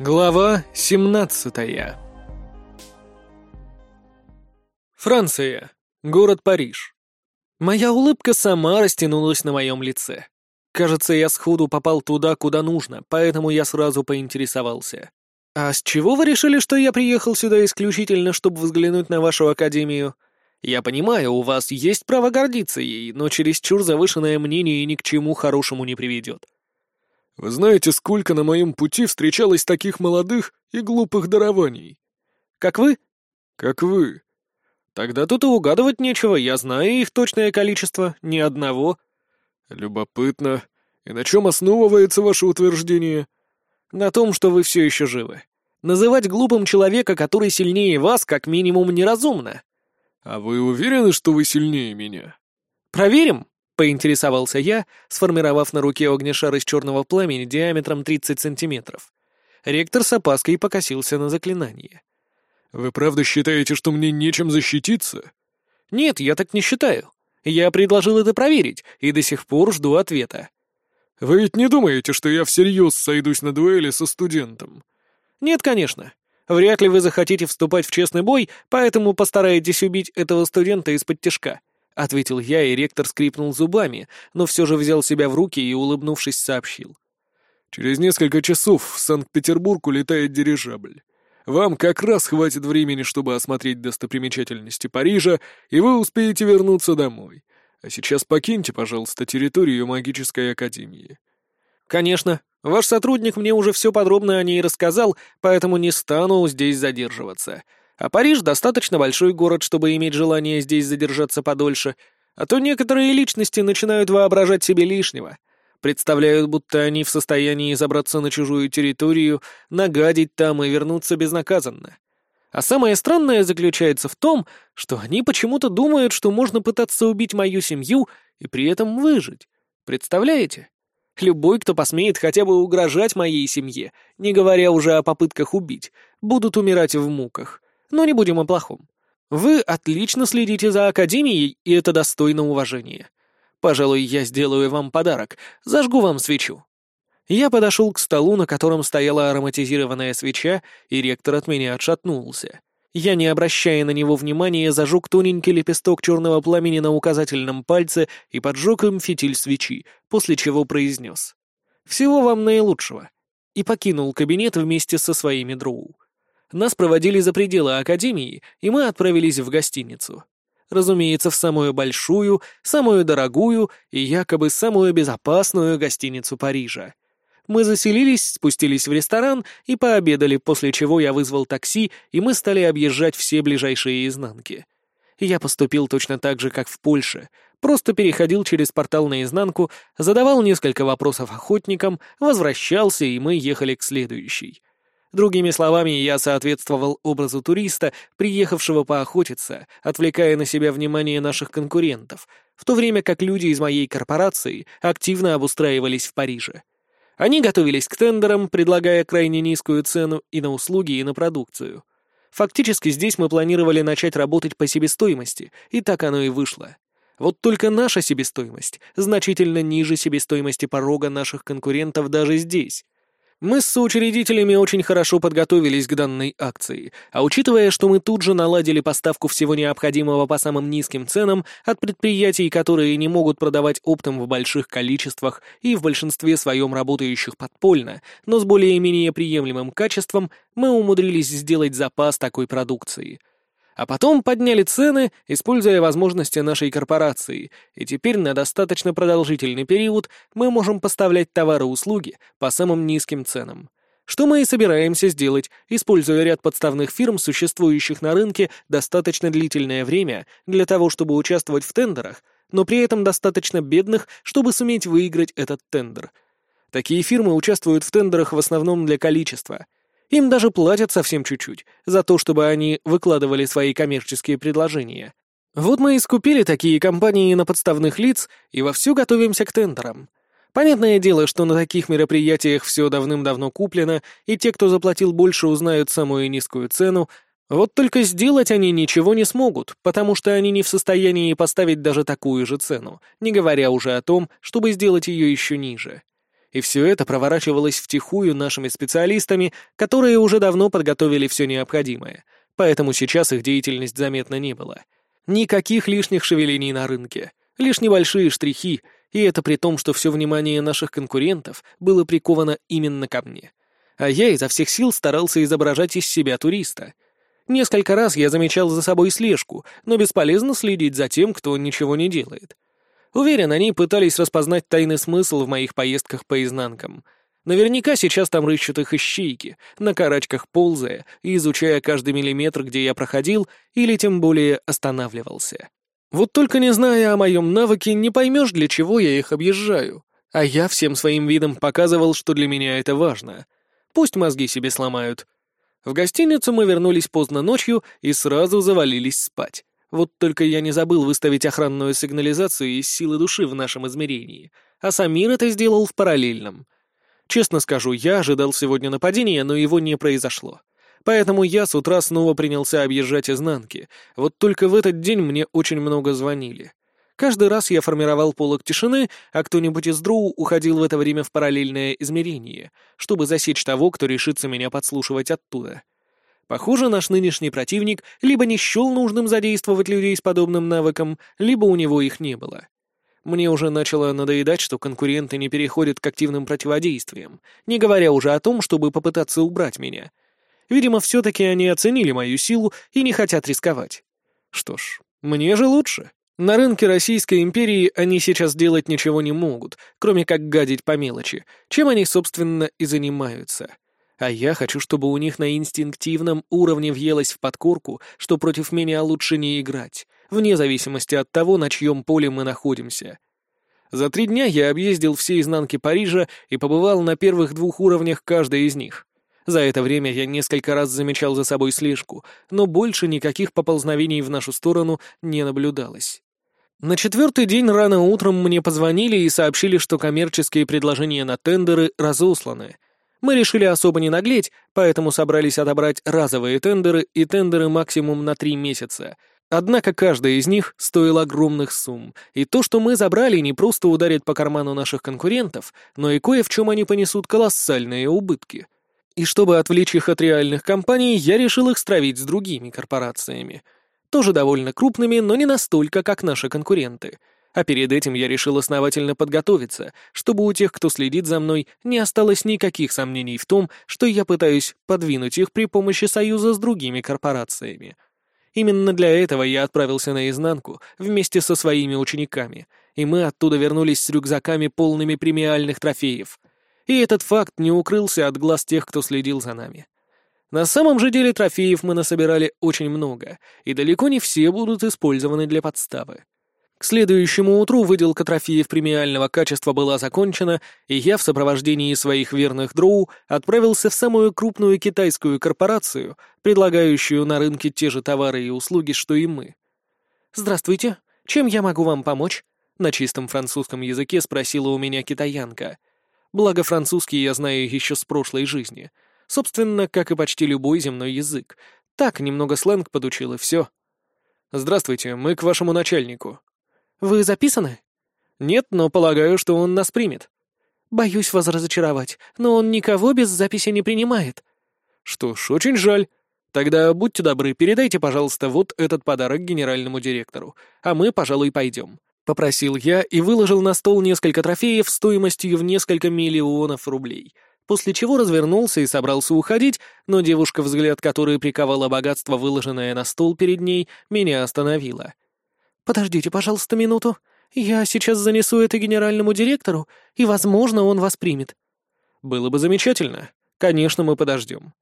Глава 17 Франция. Город Париж. Моя улыбка сама растянулась на моем лице. Кажется, я сходу попал туда, куда нужно, поэтому я сразу поинтересовался. «А с чего вы решили, что я приехал сюда исключительно, чтобы взглянуть на вашу академию? Я понимаю, у вас есть право гордиться ей, но чересчур завышенное мнение ни к чему хорошему не приведет. Вы знаете, сколько на моем пути встречалось таких молодых и глупых дарований? Как вы? Как вы. Тогда тут и угадывать нечего, я знаю их точное количество, ни одного. Любопытно. И на чем основывается ваше утверждение? На том, что вы все еще живы. Называть глупым человека, который сильнее вас, как минимум неразумно. А вы уверены, что вы сильнее меня? Проверим поинтересовался я, сформировав на руке огнешар из черного пламени диаметром 30 сантиметров. Ректор с опаской покосился на заклинание. «Вы правда считаете, что мне нечем защититься?» «Нет, я так не считаю. Я предложил это проверить, и до сих пор жду ответа». «Вы ведь не думаете, что я всерьез сойдусь на дуэли со студентом?» «Нет, конечно. Вряд ли вы захотите вступать в честный бой, поэтому постараетесь убить этого студента из-под тяжка. — ответил я, и ректор скрипнул зубами, но все же взял себя в руки и, улыбнувшись, сообщил. «Через несколько часов в Санкт-Петербург улетает дирижабль. Вам как раз хватит времени, чтобы осмотреть достопримечательности Парижа, и вы успеете вернуться домой. А сейчас покиньте, пожалуйста, территорию магической академии». «Конечно. Ваш сотрудник мне уже все подробно о ней рассказал, поэтому не стану здесь задерживаться», а Париж достаточно большой город, чтобы иметь желание здесь задержаться подольше, а то некоторые личности начинают воображать себе лишнего. Представляют, будто они в состоянии забраться на чужую территорию, нагадить там и вернуться безнаказанно. А самое странное заключается в том, что они почему-то думают, что можно пытаться убить мою семью и при этом выжить. Представляете? Любой, кто посмеет хотя бы угрожать моей семье, не говоря уже о попытках убить, будут умирать в муках. Но не будем о плохом. Вы отлично следите за Академией, и это достойно уважения. Пожалуй, я сделаю вам подарок, зажгу вам свечу». Я подошел к столу, на котором стояла ароматизированная свеча, и ректор от меня отшатнулся. Я, не обращая на него внимания, зажег тоненький лепесток черного пламени на указательном пальце и поджег им фитиль свечи, после чего произнес «Всего вам наилучшего» и покинул кабинет вместе со своими дроу. Нас проводили за пределы академии, и мы отправились в гостиницу. Разумеется, в самую большую, самую дорогую и якобы самую безопасную гостиницу Парижа. Мы заселились, спустились в ресторан и пообедали, после чего я вызвал такси, и мы стали объезжать все ближайшие изнанки. Я поступил точно так же, как в Польше, просто переходил через портал наизнанку, задавал несколько вопросов охотникам, возвращался, и мы ехали к следующей. Другими словами, я соответствовал образу туриста, приехавшего поохотиться, отвлекая на себя внимание наших конкурентов, в то время как люди из моей корпорации активно обустраивались в Париже. Они готовились к тендерам, предлагая крайне низкую цену и на услуги, и на продукцию. Фактически здесь мы планировали начать работать по себестоимости, и так оно и вышло. Вот только наша себестоимость значительно ниже себестоимости порога наших конкурентов даже здесь. Мы с соучредителями очень хорошо подготовились к данной акции, а учитывая, что мы тут же наладили поставку всего необходимого по самым низким ценам от предприятий, которые не могут продавать оптом в больших количествах и в большинстве своем работающих подпольно, но с более-менее приемлемым качеством, мы умудрились сделать запас такой продукции — а потом подняли цены, используя возможности нашей корпорации, и теперь на достаточно продолжительный период мы можем поставлять товары и услуги по самым низким ценам. Что мы и собираемся сделать, используя ряд подставных фирм, существующих на рынке достаточно длительное время для того, чтобы участвовать в тендерах, но при этом достаточно бедных, чтобы суметь выиграть этот тендер. Такие фирмы участвуют в тендерах в основном для количества — им даже платят совсем чуть-чуть за то, чтобы они выкладывали свои коммерческие предложения. Вот мы и скупили такие компании на подставных лиц и вовсю готовимся к тендерам. Понятное дело, что на таких мероприятиях все давным-давно куплено, и те, кто заплатил больше, узнают самую низкую цену, вот только сделать они ничего не смогут, потому что они не в состоянии поставить даже такую же цену, не говоря уже о том, чтобы сделать ее еще ниже. И все это проворачивалось втихую нашими специалистами, которые уже давно подготовили все необходимое, поэтому сейчас их деятельность заметно не было. Никаких лишних шевелений на рынке, лишь небольшие штрихи, и это при том, что все внимание наших конкурентов было приковано именно ко мне. А я изо всех сил старался изображать из себя туриста. Несколько раз я замечал за собой слежку, но бесполезно следить за тем, кто ничего не делает. Уверен, они пытались распознать тайный смысл в моих поездках по изнанкам. Наверняка сейчас там рыщут их ищейки, на карачках ползая и изучая каждый миллиметр, где я проходил или тем более останавливался. Вот только не зная о моем навыке, не поймешь, для чего я их объезжаю. А я всем своим видом показывал, что для меня это важно. Пусть мозги себе сломают. В гостиницу мы вернулись поздно ночью и сразу завалились спать. Вот только я не забыл выставить охранную сигнализацию из силы души в нашем измерении, а Самир это сделал в параллельном. Честно скажу, я ожидал сегодня нападения, но его не произошло. Поэтому я с утра снова принялся объезжать изнанки. Вот только в этот день мне очень много звонили. Каждый раз я формировал полок тишины, а кто-нибудь из дроу уходил в это время в параллельное измерение, чтобы засечь того, кто решится меня подслушивать оттуда. Похоже, наш нынешний противник либо не счел нужным задействовать людей с подобным навыком, либо у него их не было. Мне уже начало надоедать, что конкуренты не переходят к активным противодействиям, не говоря уже о том, чтобы попытаться убрать меня. Видимо, все-таки они оценили мою силу и не хотят рисковать. Что ж, мне же лучше. На рынке Российской империи они сейчас делать ничего не могут, кроме как гадить по мелочи, чем они, собственно, и занимаются. А я хочу, чтобы у них на инстинктивном уровне въелось в подкорку, что против меня лучше не играть, вне зависимости от того, на чьем поле мы находимся. За три дня я объездил все изнанки Парижа и побывал на первых двух уровнях каждой из них. За это время я несколько раз замечал за собой слежку, но больше никаких поползновений в нашу сторону не наблюдалось. На четвертый день рано утром мне позвонили и сообщили, что коммерческие предложения на тендеры разосланы — мы решили особо не наглеть, поэтому собрались отобрать разовые тендеры и тендеры максимум на три месяца. Однако каждая из них стоил огромных сумм, и то, что мы забрали, не просто ударит по карману наших конкурентов, но и кое в чем они понесут колоссальные убытки. И чтобы отвлечь их от реальных компаний, я решил их стравить с другими корпорациями. Тоже довольно крупными, но не настолько, как наши конкуренты — а перед этим я решил основательно подготовиться, чтобы у тех, кто следит за мной, не осталось никаких сомнений в том, что я пытаюсь подвинуть их при помощи союза с другими корпорациями. Именно для этого я отправился наизнанку вместе со своими учениками, и мы оттуда вернулись с рюкзаками, полными премиальных трофеев. И этот факт не укрылся от глаз тех, кто следил за нами. На самом же деле трофеев мы насобирали очень много, и далеко не все будут использованы для подставы. К следующему утру выделка трофеев премиального качества была закончена, и я в сопровождении своих верных дроу отправился в самую крупную китайскую корпорацию, предлагающую на рынке те же товары и услуги, что и мы. «Здравствуйте, чем я могу вам помочь?» На чистом французском языке спросила у меня китаянка. Благо французский я знаю еще с прошлой жизни. Собственно, как и почти любой земной язык. Так, немного сленг подучил и все. «Здравствуйте, мы к вашему начальнику», «Вы записаны?» «Нет, но полагаю, что он нас примет». «Боюсь вас разочаровать, но он никого без записи не принимает». «Что ж, очень жаль. Тогда будьте добры, передайте, пожалуйста, вот этот подарок генеральному директору, а мы, пожалуй, пойдем». Попросил я и выложил на стол несколько трофеев стоимостью в несколько миллионов рублей, после чего развернулся и собрался уходить, но девушка, взгляд которой приковала богатство, выложенное на стол перед ней, меня остановила. «Подождите, пожалуйста, минуту. Я сейчас занесу это генеральному директору, и, возможно, он вас примет». «Было бы замечательно. Конечно, мы подождем».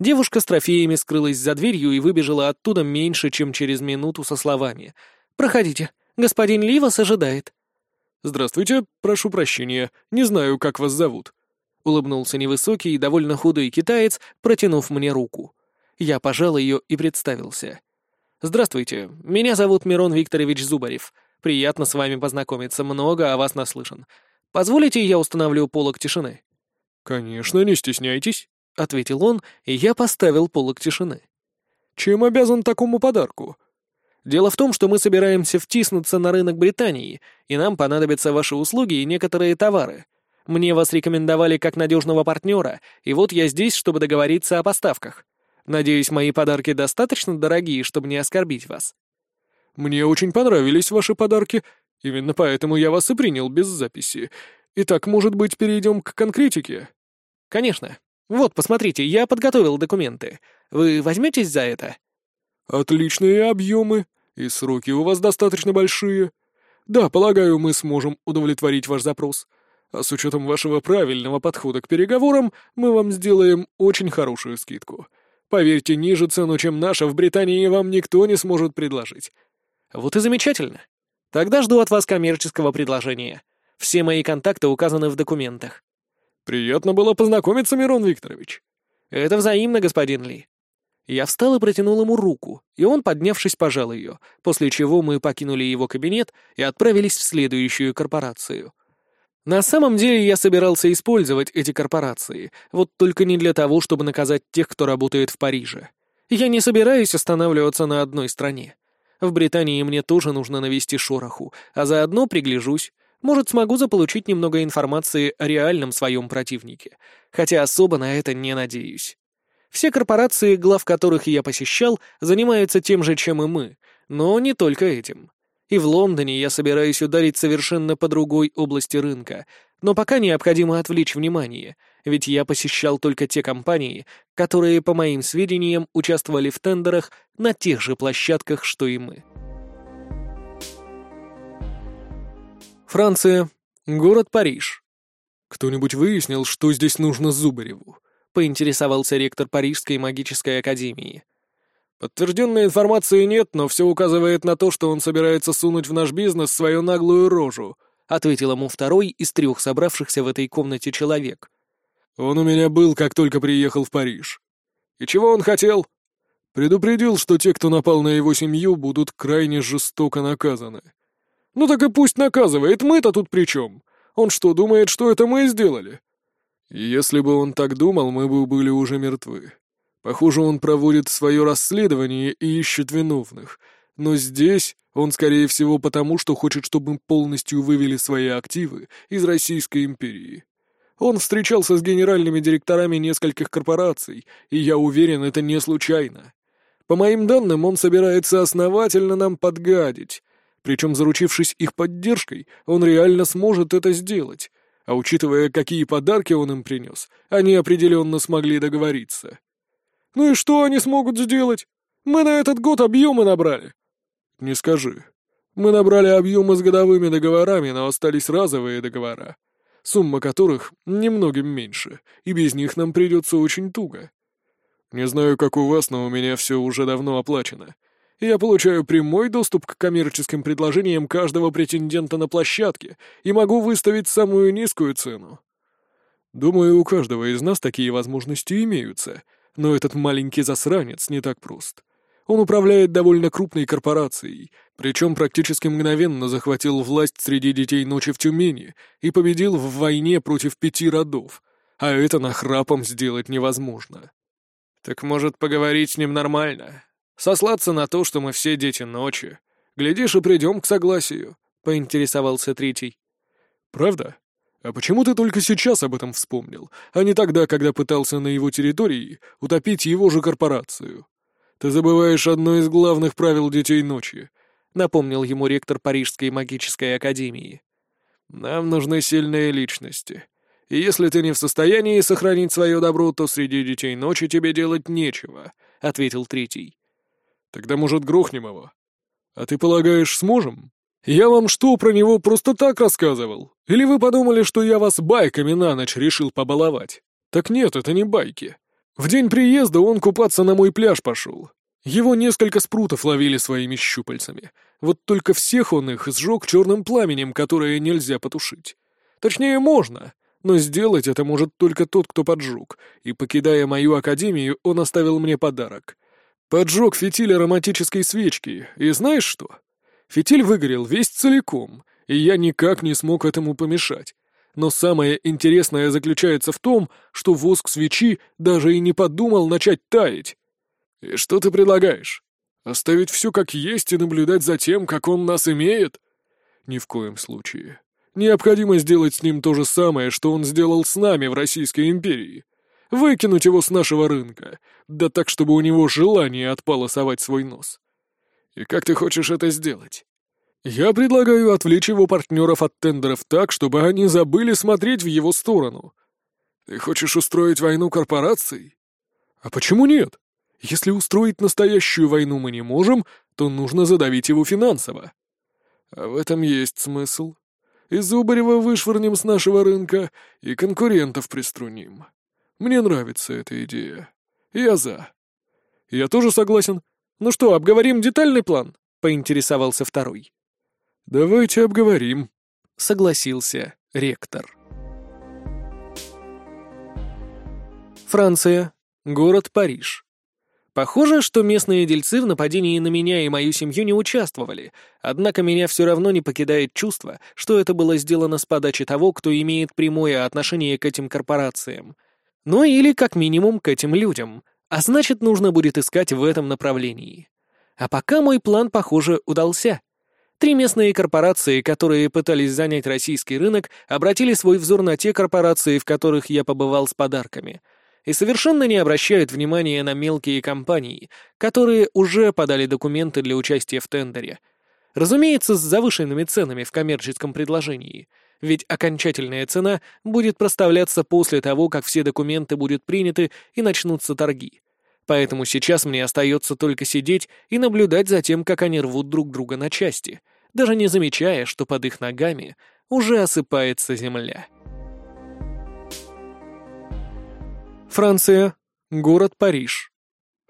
Девушка с трофеями скрылась за дверью и выбежала оттуда меньше, чем через минуту со словами. «Проходите. Господин Ли вас ожидает». «Здравствуйте. Прошу прощения. Не знаю, как вас зовут». Улыбнулся невысокий и довольно худой китаец, протянув мне руку. Я пожал ее и представился. «Здравствуйте, меня зовут Мирон Викторович Зубарев. Приятно с вами познакомиться, много о вас наслышан. Позволите, я установлю полок тишины?» «Конечно, не стесняйтесь», — ответил он, и я поставил полок тишины. «Чем обязан такому подарку?» «Дело в том, что мы собираемся втиснуться на рынок Британии, и нам понадобятся ваши услуги и некоторые товары. Мне вас рекомендовали как надежного партнера, и вот я здесь, чтобы договориться о поставках. Надеюсь, мои подарки достаточно дорогие, чтобы не оскорбить вас». «Мне очень понравились ваши подарки. Именно поэтому я вас и принял без записи. Итак, может быть, перейдем к конкретике?» «Конечно. Вот, посмотрите, я подготовил документы. Вы возьметесь за это?» «Отличные объемы, и сроки у вас достаточно большие. Да, полагаю, мы сможем удовлетворить ваш запрос. А с учетом вашего правильного подхода к переговорам, мы вам сделаем очень хорошую скидку. Поверьте, ниже цену, чем наша, в Британии вам никто не сможет предложить. Вот и замечательно. Тогда жду от вас коммерческого предложения. Все мои контакты указаны в документах. Приятно было познакомиться, Мирон Викторович. Это взаимно, господин Ли. Я встал и протянул ему руку, и он, поднявшись, пожал ее, после чего мы покинули его кабинет и отправились в следующую корпорацию. На самом деле я собирался использовать эти корпорации, вот только не для того, чтобы наказать тех, кто работает в Париже. Я не собираюсь останавливаться на одной стране. В Британии мне тоже нужно навести шороху, а заодно пригляжусь. Может, смогу заполучить немного информации о реальном своем противнике, хотя особо на это не надеюсь. Все корпорации, глав которых я посещал, занимаются тем же, чем и мы, но не только этим. И в Лондоне я собираюсь ударить совершенно по другой области рынка, но пока необходимо отвлечь внимание, ведь я посещал только те компании, которые, по моим сведениям, участвовали в тендерах на тех же площадках, что и мы. Франция. Город Париж. Кто-нибудь выяснил, что здесь нужно Зубареву? Поинтересовался ректор Парижской магической академии. Подтвержденной информации нет, но все указывает на то, что он собирается сунуть в наш бизнес свою наглую рожу», — ответил ему второй из трех собравшихся в этой комнате человек. «Он у меня был, как только приехал в Париж. И чего он хотел?» Предупредил, что те, кто напал на его семью, будут крайне жестоко наказаны. «Ну так и пусть наказывает, мы-то тут при чем? Он что, думает, что это мы сделали?» «Если бы он так думал, мы бы были уже мертвы. Похоже, он проводит свое расследование и ищет виновных. Но здесь он, скорее всего, потому, что хочет, чтобы мы полностью вывели свои активы из Российской империи. Он встречался с генеральными директорами нескольких корпораций, и я уверен, это не случайно. По моим данным, он собирается основательно нам подгадить. Причем, заручившись их поддержкой, он реально сможет это сделать. А учитывая, какие подарки он им принес, они определенно смогли договориться. Ну и что они смогут сделать? Мы на этот год объемы набрали. Не скажи. Мы набрали объемы с годовыми договорами, но остались разовые договора, сумма которых немногим меньше, и без них нам придется очень туго. Не знаю, как у вас, но у меня все уже давно оплачено. Я получаю прямой доступ к коммерческим предложениям каждого претендента на площадке и могу выставить самую низкую цену. Думаю, у каждого из нас такие возможности имеются — но этот маленький засранец не так прост. Он управляет довольно крупной корпорацией, причем практически мгновенно захватил власть среди детей ночи в Тюмени и победил в войне против пяти родов, а это нахрапом сделать невозможно. Так может поговорить с ним нормально? Сослаться на то, что мы все дети ночи. Глядишь, и придем к согласию, — поинтересовался третий. Правда? «А почему ты только сейчас об этом вспомнил, а не тогда, когда пытался на его территории утопить его же корпорацию? Ты забываешь одно из главных правил детей ночи», — напомнил ему ректор Парижской магической академии. «Нам нужны сильные личности. И если ты не в состоянии сохранить свое добро, то среди детей ночи тебе делать нечего», — ответил третий. «Тогда, может, грохнем его? А ты полагаешь, сможем?» «Я вам что, про него просто так рассказывал? Или вы подумали, что я вас байками на ночь решил побаловать? Так нет, это не байки. В день приезда он купаться на мой пляж пошел. Его несколько спрутов ловили своими щупальцами. Вот только всех он их сжег черным пламенем, которое нельзя потушить. Точнее, можно, но сделать это может только тот, кто поджег, и, покидая мою академию, он оставил мне подарок. Поджег фитиль ароматической свечки, и знаешь что? Фитиль выгорел весь целиком, и я никак не смог этому помешать. Но самое интересное заключается в том, что воск свечи даже и не подумал начать таять. И что ты предлагаешь? Оставить все как есть и наблюдать за тем, как он нас имеет? Ни в коем случае. Необходимо сделать с ним то же самое, что он сделал с нами в Российской империи. Выкинуть его с нашего рынка, да так, чтобы у него желание отпало совать свой нос. И как ты хочешь это сделать? Я предлагаю отвлечь его партнеров от тендеров так, чтобы они забыли смотреть в его сторону. Ты хочешь устроить войну корпораций? А почему нет? Если устроить настоящую войну мы не можем, то нужно задавить его финансово. А в этом есть смысл. И Зубарева вышвырнем с нашего рынка, и конкурентов приструним. Мне нравится эта идея. Я за. Я тоже согласен. Ну что, обговорим детальный план? Поинтересовался второй. Давайте обговорим. Согласился ректор. Франция. Город Париж. Похоже, что местные дельцы в нападении на меня и мою семью не участвовали, однако меня все равно не покидает чувство, что это было сделано с подачи того, кто имеет прямое отношение к этим корпорациям. Ну или, как минимум, к этим людям, а значит, нужно будет искать в этом направлении. А пока мой план, похоже, удался. Три местные корпорации, которые пытались занять российский рынок, обратили свой взор на те корпорации, в которых я побывал с подарками — и совершенно не обращают внимания на мелкие компании, которые уже подали документы для участия в тендере. Разумеется, с завышенными ценами в коммерческом предложении, ведь окончательная цена будет проставляться после того, как все документы будут приняты и начнутся торги. Поэтому сейчас мне остается только сидеть и наблюдать за тем, как они рвут друг друга на части, даже не замечая, что под их ногами уже осыпается земля. Франция. Город Париж.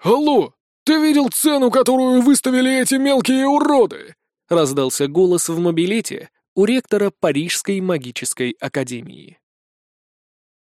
«Алло! Ты видел цену, которую выставили эти мелкие уроды?» Раздался голос в мобилете у ректора Парижской магической академии.